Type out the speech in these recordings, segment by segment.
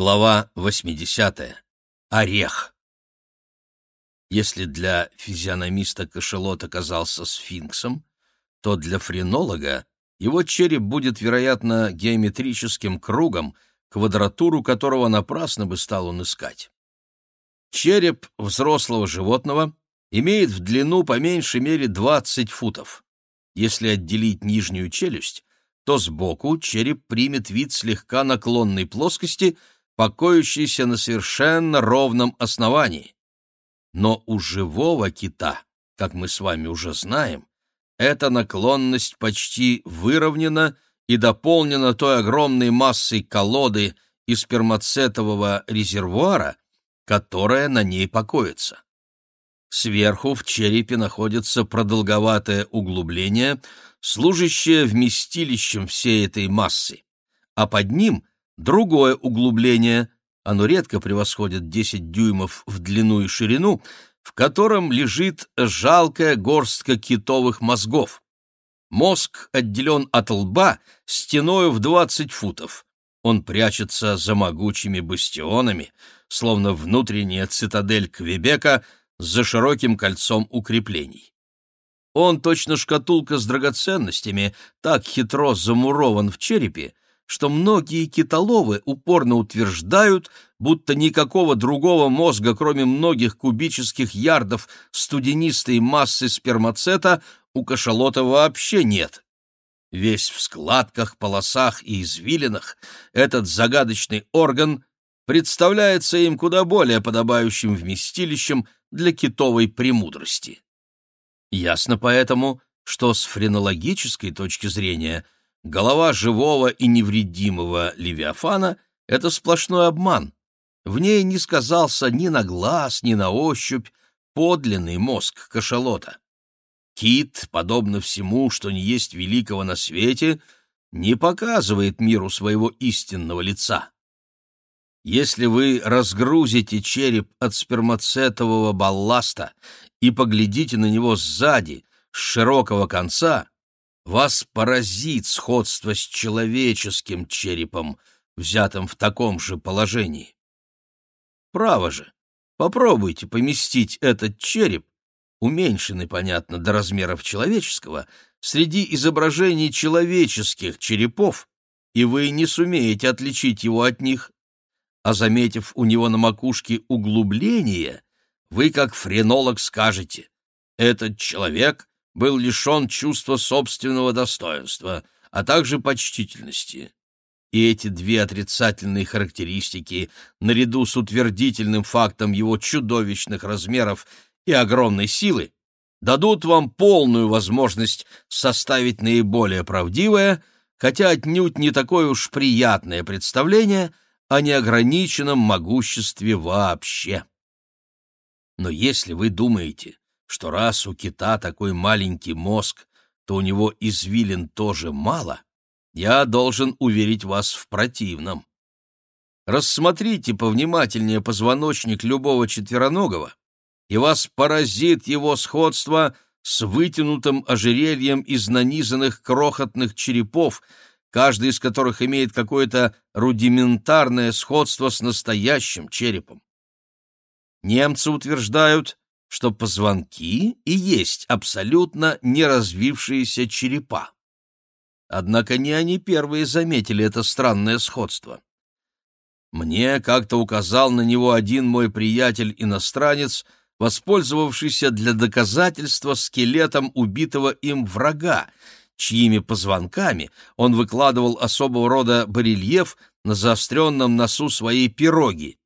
Глава 80. Орех. Если для физиономиста кошелот оказался сфинксом, то для френолога его череп будет, вероятно, геометрическим кругом, квадратуру которого напрасно бы стал он искать. Череп взрослого животного имеет в длину по меньшей мере 20 футов. Если отделить нижнюю челюсть, то сбоку череп примет вид слегка наклонной плоскости – покоящийся на совершенно ровном основании. Но у живого кита, как мы с вами уже знаем, эта наклонность почти выровнена и дополнена той огромной массой колоды и спермацетового резервуара, которая на ней покоится. Сверху в черепе находится продолговатое углубление, служащее вместилищем всей этой массы, а под ним Другое углубление, оно редко превосходит 10 дюймов в длину и ширину, в котором лежит жалкая горстка китовых мозгов. Мозг отделен от лба стеною в 20 футов. Он прячется за могучими бастионами, словно внутренняя цитадель Квебека за широким кольцом укреплений. Он, точно шкатулка с драгоценностями, так хитро замурован в черепе, что многие китоловы упорно утверждают, будто никакого другого мозга, кроме многих кубических ярдов студенистой массы спермацета, у кашалота вообще нет. Весь в складках, полосах и извилинах этот загадочный орган представляется им куда более подобающим вместилищем для китовой премудрости. Ясно поэтому, что с френологической точки зрения – Голова живого и невредимого Левиафана — это сплошной обман. В ней не сказался ни на глаз, ни на ощупь подлинный мозг кашалота. Кит, подобно всему, что не есть великого на свете, не показывает миру своего истинного лица. Если вы разгрузите череп от спермацетового балласта и поглядите на него сзади, с широкого конца, вас поразит сходство с человеческим черепом, взятым в таком же положении. Право же, попробуйте поместить этот череп, уменьшенный, понятно, до размеров человеческого, среди изображений человеческих черепов, и вы не сумеете отличить его от них. А заметив у него на макушке углубление, вы, как френолог, скажете, «Этот человек был лишен чувства собственного достоинства, а также почтительности. И эти две отрицательные характеристики, наряду с утвердительным фактом его чудовищных размеров и огромной силы, дадут вам полную возможность составить наиболее правдивое, хотя отнюдь не такое уж приятное представление о неограниченном могуществе вообще. Но если вы думаете, что раз у кита такой маленький мозг, то у него извилин тоже мало, я должен уверить вас в противном. Рассмотрите повнимательнее позвоночник любого четвероногого, и вас поразит его сходство с вытянутым ожерельем из нанизанных крохотных черепов, каждый из которых имеет какое-то рудиментарное сходство с настоящим черепом. Немцы утверждают, что позвонки и есть абсолютно неразвившиеся черепа. Однако не они первые заметили это странное сходство. Мне как-то указал на него один мой приятель-иностранец, воспользовавшийся для доказательства скелетом убитого им врага, чьими позвонками он выкладывал особого рода барельеф на заостренном носу своей пироги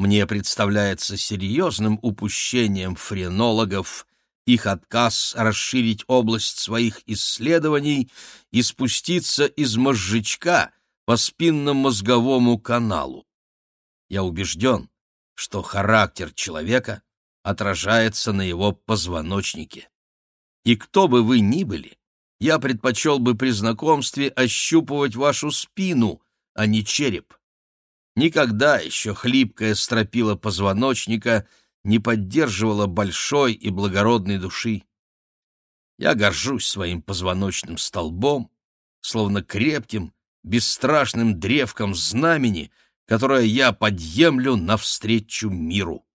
мне представляется серьезным упущением френологов их отказ расширить область своих исследований и спуститься из мозжечка по спинномозговому каналу. Я убежден, что характер человека отражается на его позвоночнике. И кто бы вы ни были, я предпочел бы при знакомстве ощупывать вашу спину, а не череп. Никогда еще хлипкая стропила позвоночника не поддерживала большой и благородной души. Я горжусь своим позвоночным столбом, словно крепким, бесстрашным древком знамени, которое я подъемлю навстречу миру.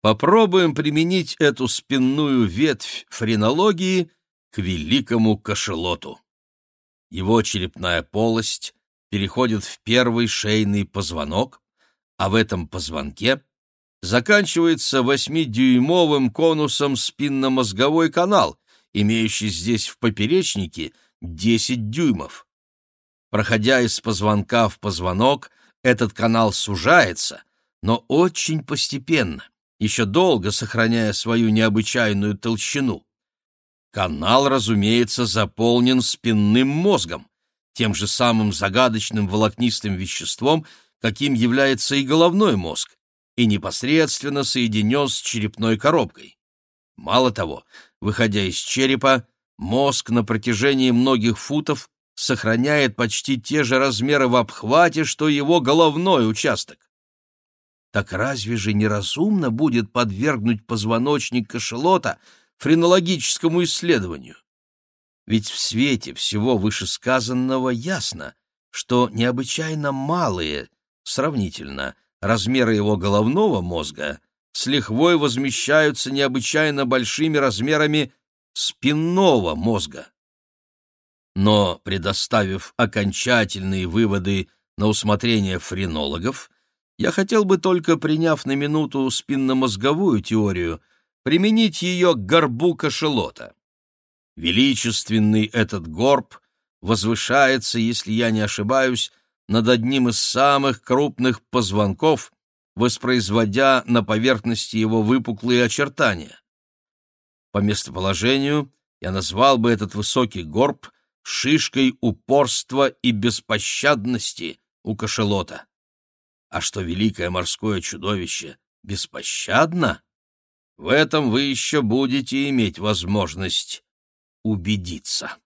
Попробуем применить эту спинную ветвь френологии к великому кошелоту. Его черепная полость переходит в первый шейный позвонок, а в этом позвонке заканчивается восьмидюймовым конусом спинномозговой канал, имеющий здесь в поперечнике 10 дюймов. Проходя из позвонка в позвонок, этот канал сужается, но очень постепенно, еще долго сохраняя свою необычайную толщину. Канал, разумеется, заполнен спинным мозгом, тем же самым загадочным волокнистым веществом, каким является и головной мозг, и непосредственно соединен с черепной коробкой. Мало того, выходя из черепа, мозг на протяжении многих футов сохраняет почти те же размеры в обхвате, что его головной участок. Так разве же неразумно будет подвергнуть позвоночник кошелота френологическому исследованию? Ведь в свете всего вышесказанного ясно, что необычайно малые, сравнительно, размеры его головного мозга с лихвой возмещаются необычайно большими размерами спинного мозга. Но, предоставив окончательные выводы на усмотрение френологов, я хотел бы только, приняв на минуту спинномозговую теорию, применить ее к горбу кошелота. Величественный этот горб возвышается, если я не ошибаюсь, над одним из самых крупных позвонков, воспроизводя на поверхности его выпуклые очертания. По местоположению я назвал бы этот высокий горб шишкой упорства и беспощадности у кошелота. А что великое морское чудовище беспощадно, в этом вы еще будете иметь возможность убедиться.